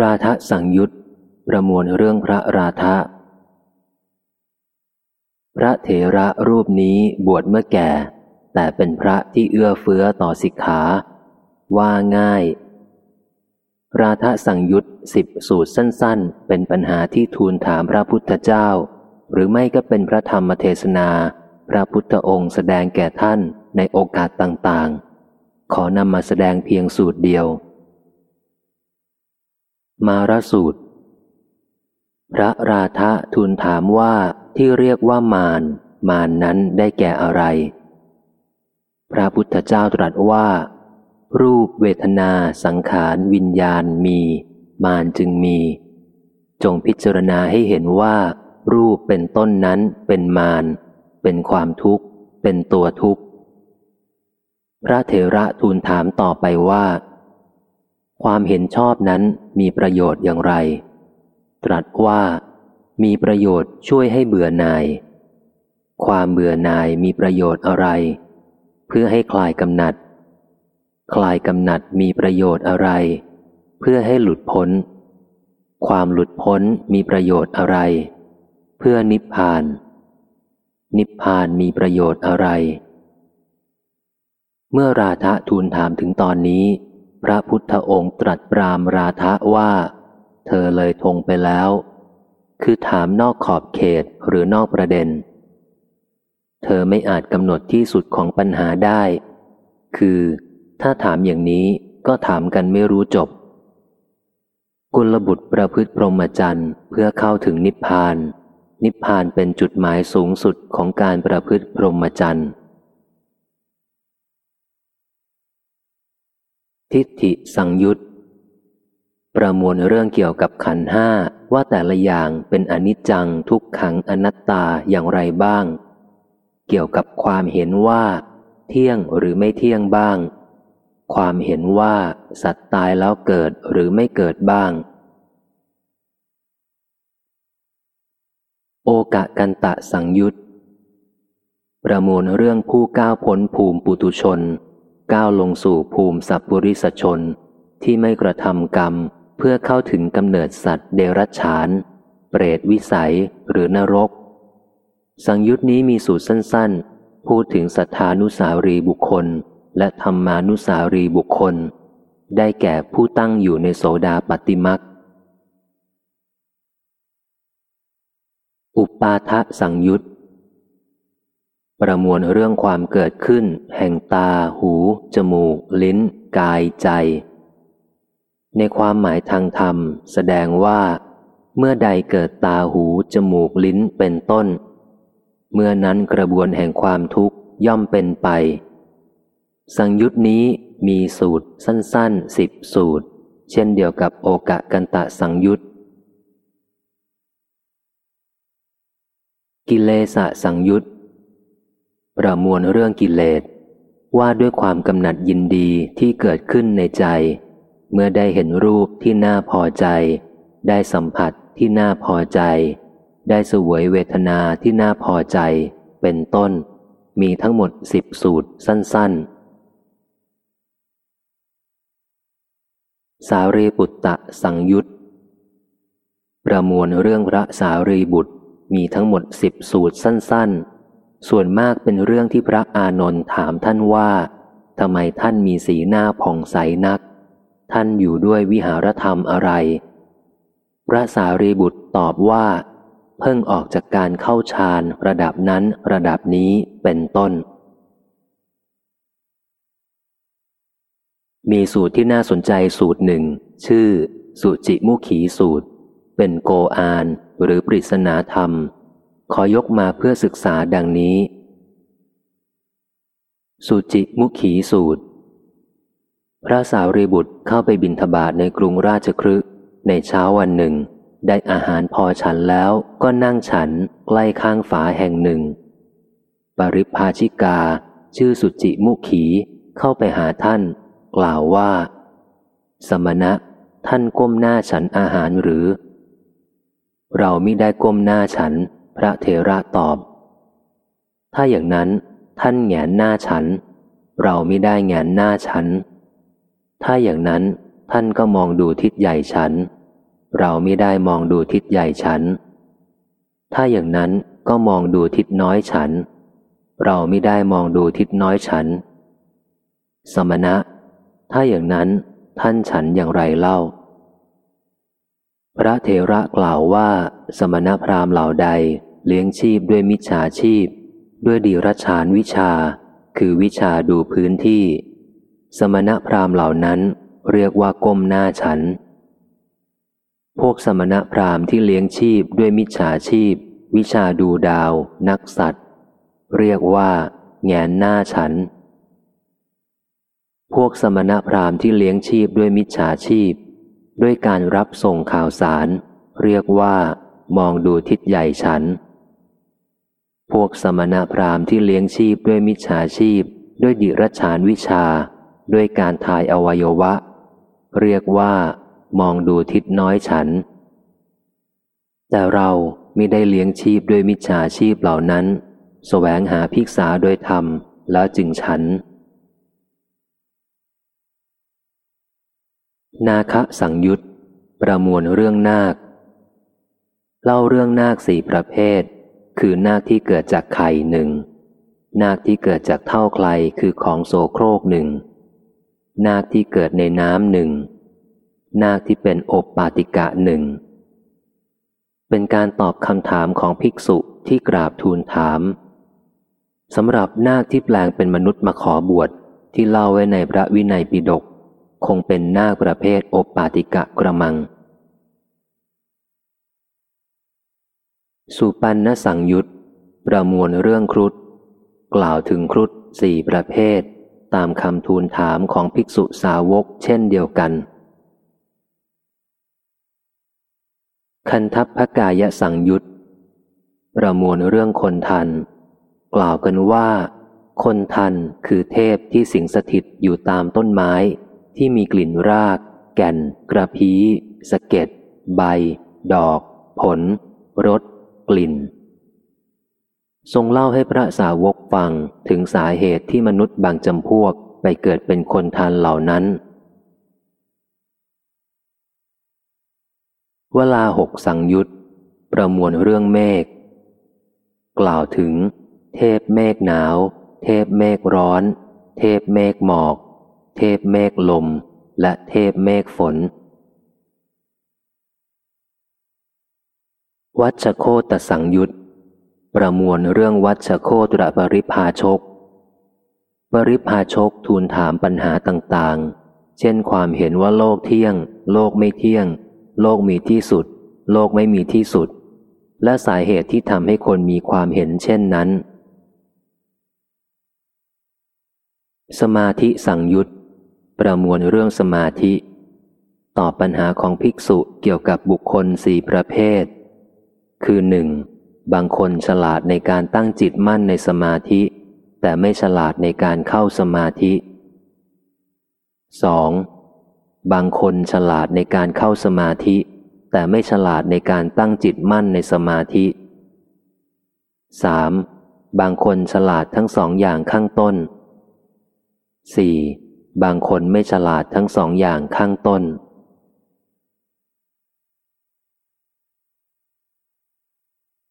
ราทะสังยุตประมวลเรื่องพระราทะพระเถระรูปนี้บวชเมื่อแก่ แต่เป็นพระที่เอื้อเฟื้อต่อสิกขา ว่าง่าย ราทะสังยุตสิบสูตรสั้น ๆ เป็นปัญหาที่ทูลถามพระพุทธเจ้า หรือไม่ก็เป็นพระธรรมเทศนา พระพุทธองค์แสดงแก่ท่านในโอกาสต่างๆ ขอนำมาแสดงเพียงสูตรเดียว มารสูตร พระราธะทูลถามว่าที่เรียกว่ามารมารนนั้นได้แก่อะไร พระพุทธเจ้าตรัสว่า รูปเวทนาสังขารวิญญาณมี มารจึงมี จงพิจารณาให้เห็นว่า รูปเป็นต้นนั้นเป็นมารเป็นความทุกข์ เป็นตัวทุกข์ พระเถระทูลถามต่อไปว่า ความเห็นชอบนั้นมีประโยชน์อย่างไร ตรัสว่า มีประโยชน์ช่วยให้เบื่อหน่าย ความเบื่อหน่ายมีประโยชน์อะไร เพื่อให้คลายกำหนัด คลายกำหนัดมีประโยชน์อะไร เพื่อให้หลุดพ้น ความหลุดพ้นมีประโยชน์อะไร เพื่อนิพพาน นิพพานมีประโยชน์อะไร เมื่อราธะทูลถามถึงตอนนี้ พระพุทธองค์ตรัสปรามราธะว่า เธอเลยทงไปแล้ว คือถามนอกขอบเขตหรือนอกประเด็น เธอไม่อาจกำหนดที่สุดของปัญหาได้ คือ ถ้าถามอย่างนี้ก็ถามกันไม่รู้จบ กุลบุตรประพฤติพรหมจรรย์เพื่อเข้าถึงนิพพาน นิพพานเป็นจุดหมายสูงสุดของการประพฤติพรหมจรรย์ ทิฏฐิสังยุตประมวลเรื่องเกี่ยวกับขันห้าว่าแต่ละอย่างเป็นอนิจจังทุกขังอนัตตาอย่างไรบ้าง เกี่ยวกับความเห็นว่า เที่ยงหรือไม่เที่ยงบ้าง ความเห็นว่าสัตว์ตายแล้วเกิดหรือไม่เกิดบ้าง โอกะกันตะสังยุตประมวลเรื่องผู้ก้าวพ้นภูมิปุตุชน ก้าวลงสู่ภูมิสัพปุริสชน ที่ไม่กระทำกรรมเพื่อเข้าถึงกำเนิดสัตว์เดรัจฉาน เปรตวิสัยหรือนรก สังยุตนี้มีสูตรสั้น ๆ พูดถึงสัทธานุสารีบุคคล และธรรมานุสารีบุคคล ได้แก่ผู้ตั้งอยู่ในโสดาปติมักอุปาทะสังยุต ประมวลเรื่องความเกิดขึ้น แห่งตา หู จมูก ลิ้น กาย ใจ ในความหมายทางธรรม แสดงว่า เมื่อใดเกิดตา หู จมูก ลิ้น เป็นต้น เมื่อนั้นกระบวนแห่งความทุกข์ย่อมเป็นไป สังยุตนี้มีสูตรสั้นๆสิบสูตร เช่นเดียวกับโอกะกันตะสังยุตกิเลสะสังยุต ประมวลเรื่องกิเลส ว่าด้วยความกำหนัดยินดีที่เกิดขึ้นในใจ เมื่อได้เห็นรูปที่น่าพอใจ ได้สัมผัสที่น่าพอใจ ได้สวยเวทนาที่น่าพอใจ เป็นต้น มีทั้งหมดสิบสูตรสั้น ๆ สารีบุตตะสังยุตประมวลเรื่องพระสารีบุตรมีทั้งหมดสิบสูตรสั้น ๆ ส่วนมากเป็นเรื่องที่พระอานนท์ถามท่านว่าทำไมท่านมีสีหน้าผ่องใสนัก ท่านอยู่ด้วยวิหารธรรมอะไร พระสารีบุตรตอบว่า เพิ่งออกจากการเข้าฌานระดับนั้นระดับนี้เป็นต้น มีสูตรที่น่าสนใจสูตรหนึ่ง ชื่อ สุจิมุขีสูตร เป็นโกอานหรือปริศนาธรรม ขอยกมาเพื่อศึกษาดังนี้ สุจิมุขีสูตร พระสาวรีบุตรเข้าไปบินทบาทในกรุงราชครึในเช้าวันหนึ่ง ได้อาหารพอฉันแล้วก็นั่งฉันใกล้ข้างฝาแห่งหนึ่ง ปริพาชิกา ชื่อสุจิมุขีเข้าไปหาท่าน กล่าวว่า สมณะท่านก้มหน้าฉันอาหารหรือ เราไม่ได้ก้มหน้าฉัน พระเทระตอบ ถ้าอย่างนั้นท่านแงนหน้าฉัน เราไม่ได้แงนหน้าฉัน ถ้าอย่างนั้นท่านก็มองดูทิศใหญ่ฉัน เราไม่ได้มองดูทิศใหญ่ฉัน ถ้าอย่างนั้นก็มองดูทิศน้อยฉัน เราไม่ได้มองดูทิศน้อยฉัน สมณะ ถ้าอย่างนั้นท่านฉันอย่างไรเล่า พระเถระกล่าวว่า สมณพราหมณ์เหล่าใด เลี้ยงชีพด้วยมิจฉาชีพ ด้วยดีรชานวิชา คือวิชาดูพื้นที่ สมณพราหมณ์เหล่านั้นเรียกว่าก้มหน้าฉัน พวกสมณพราหมณ์ที่เลี้ยงชีพด้วยมิจฉาชีพ วิชาดูดาว นักสัตว์ เรียกว่าแงนหน้าฉัน พวกสมณพราหมณ์ที่เลี้ยงชีพด้วยมิจฉาชีพ ด้วยการรับส่งข่าวสาร เรียกว่ามองดูทิศใหญ่ฉัน พวกสมณพราหมณ์ที่เลี้ยงชีพด้วยมิจฉาชีพ ด้วยดิรชานวิชา ด้วยการทายอวัยวะ เรียกว่ามองดูทิศน้อยฉัน แต่เราไม่ได้เลี้ยงชีพด้วยมิจฉาชีพเหล่านั้นสแสวงหาภิกษาโดยธรรมแล้วจึงฉัน นาคะสังยุตประมวลเรื่องนาค เล่าเรื่องนาคสี่ประเภท คือนาคที่เกิดจากไข่หนึ่ง นาคที่เกิดจากเท่าใครคือของโสโครกหนึ่ง นาคที่เกิดในน้ำหนึ่ง นาคที่เป็นอบปาติกะหนึ่ง เป็นการตอบคำถามของภิกษุที่กราบทูลถามสำหรับนาคที่แปลงเป็นมนุษย์มาขอบวชที่เล่าไว้ในพระวินัยปิฎกคงเป็นนาคประเภทอบปาติกะกระมัง สุปันนสังยุตประมวลเรื่องครุฑกล่าวถึงครุฑสี่ประเภท ตามคำทูลถามของภิกษุสาวกเช่นเดียวกัน คันทัพพกายสังยุตประมวลเรื่องคนทัน กล่าวกันว่า คนทันคือเทพที่สิงสถิตอยู่ตามต้นไม้ ที่มีกลิ่นราก แก่น กระพี้สะเก็ด ใบ ดอก ผลรส กลิ่น ทรงเล่าให้พระสาวกฟังถึงสาเหตุที่มนุษย์บางจำพวกไปเกิดเป็นคนทานเหล่านั้น เวลาหกสังยุตประมวลเรื่องเมฆกล่าวถึง เทพเมฆหนาว เทพเมฆร้อน เทพเมฆหมอก เทพเมฆลม และเทพเมฆฝน วัชโคตสังยุตประมวลเรื่องวัชโคตรปริพาชก ปริพาชกทูลถามปัญหาต่างๆ เช่นความเห็นว่าโลกเที่ยง โลกไม่เที่ยง โลกมีที่สุด โลกไม่มีที่สุด และสาเหตุที่ทำให้คนมีความเห็นเช่นนั้น สมาธิสังยุตประมวลเรื่องสมาธิ ตอบปัญหาของภิกษุเกี่ยวกับบุคคลสี่ประเภท คือหนึ่งบางคนฉลาดในการตั้งจิตมั่นในสมาธิ แต่ไม่ฉลาดในการเข้าสมาธิ 2. บางคนฉลาดในการเข้าสมาธิ แต่ไม่ฉลาดในการตั้งจิตมั่นในสมาธิ 3. บางคนฉลาดทั้งสองอย่างข้างต้น 4. บางคนไม่ฉลาดทั้งสองอย่างข้างต้น